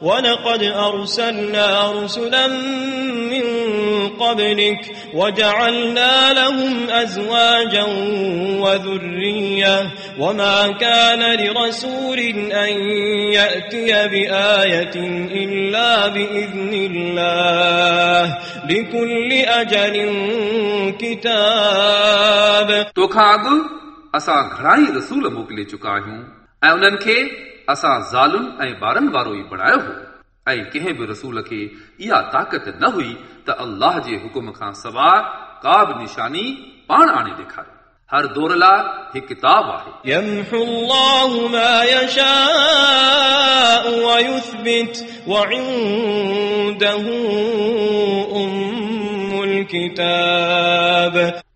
ولقد أرسلنا رسلا من قبلك وجعلنا لهم أزواجا وذرية وما كان لرسول أن يأتي بآية إلا بإذن الله لكل أجل كتاب तोखां अॻु असां घणाई रसूल मोकिले चुका आहियूं ऐं उन्हनि खे اسان زالن ۽ ٻارن وارو ئي بڻايو هو. ۽ ڪنهن به رسول کي اها طاقت نه هئي ته الله جي حڪم کان سواءِ ڪا به نشاني پاڻ آڻي ڏيکاريو.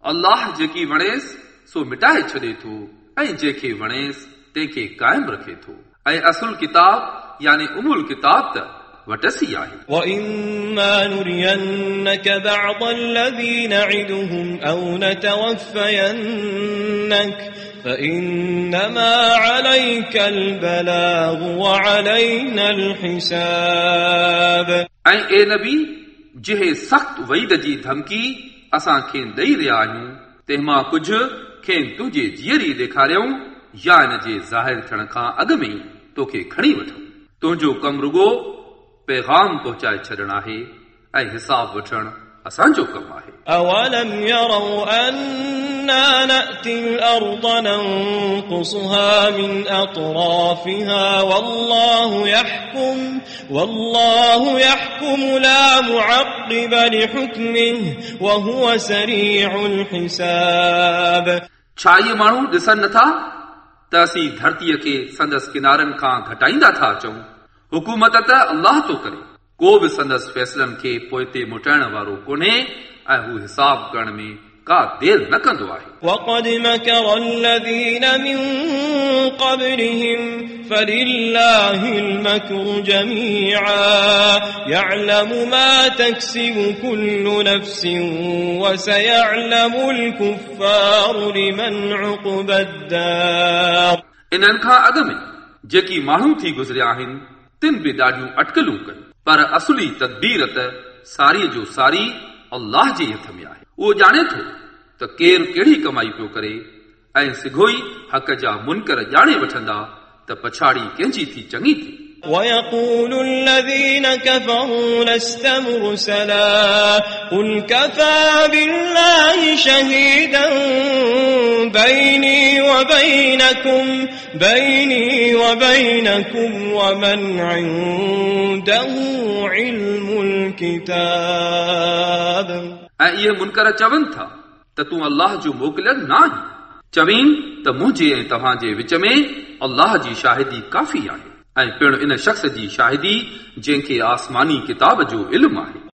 الله جيڪي وڻيس سو مٽائي ڇڏي ٿو ۽ جنهن کي وڻيس تنهن کي قائم رکي ٿو. ऐं असुल किताब यानी उमुल किताब त वटसी आहे وإما نرينك بعض الذي نعدهم أو نتوفينك فإنما عليك البلاغ وعلينا الحساب ऐं ए नबी जंहिं सख़्त वईद जी धमकी असां खेनि ॾेई रहिया आहियूं तंहिं मां कुझु खेनि तुंहिंजे जीअरी ॾेखारियऊं या इन जे ज़ाहिर थियण खां अॻु में ई तोखे खणी वठूं तुंहिंजो कमु रुगो पैगाम पहुचाए छॾणु आहे ऐं हिसाब वठणु असांजो कमु आहे أولم يروا أنا نأتي الأرض ننقصها من أطرافها والله يحكم والله يحكم لا معقب لحكمه وهو سريع الحساب छा इहे माण्हू ॾिसनि नथा ته اسين ڌرتيءَ کي سندس ڪنارن کان گهٽائيندا ٿا اچون. حڪومت ته الله ٿو ڪري. ڪو به سندس فيصلن کي پوءِ تي مٽائڻ وارو ڪونهي ۽ هو حساب ڪرڻ ۾ ڪا دير نه ڪندو آهي وقد مكر الذين من قبلهم فلله المكر جميعا يعلم ما تكسب كل نفس وسيعلم الكفار لمن عقبى الدار इन्हनि खां अॻु में जेकी माण्हू थी गुज़रिया आहिनि तिन बि ॾाढियूं अटकलूं कयूं पर असुली तदबीर त सारीअ जो सारी अल्लाह जे हथ में आहे उहो ॼाणे थो त केरु कहिड़ी कमाई पियो करे ऐं सिघो ई हक़ जा मुनकर ॼाणे वठंदा त पछाड़ी कंहिंजी थी चङी थी ويقول الذين كفروا لست مرسلا قل كفى بالله شهيدا بيني وبينكم بيني وبينكم ومن عنده علم الكتاب ऐं इहे मुनकर चवनि था त तूं अल्लाह जो मोकिलियल न आहीं चवीन त मुंहिंजे ऐं तव्हांजे विच में अल्लाह जी शाहिदी काफ़ी आहे ऐं पिणु इन शख़्स जी शाहिदी जंहिंखे आसमानी किताब जो इल्मु आहे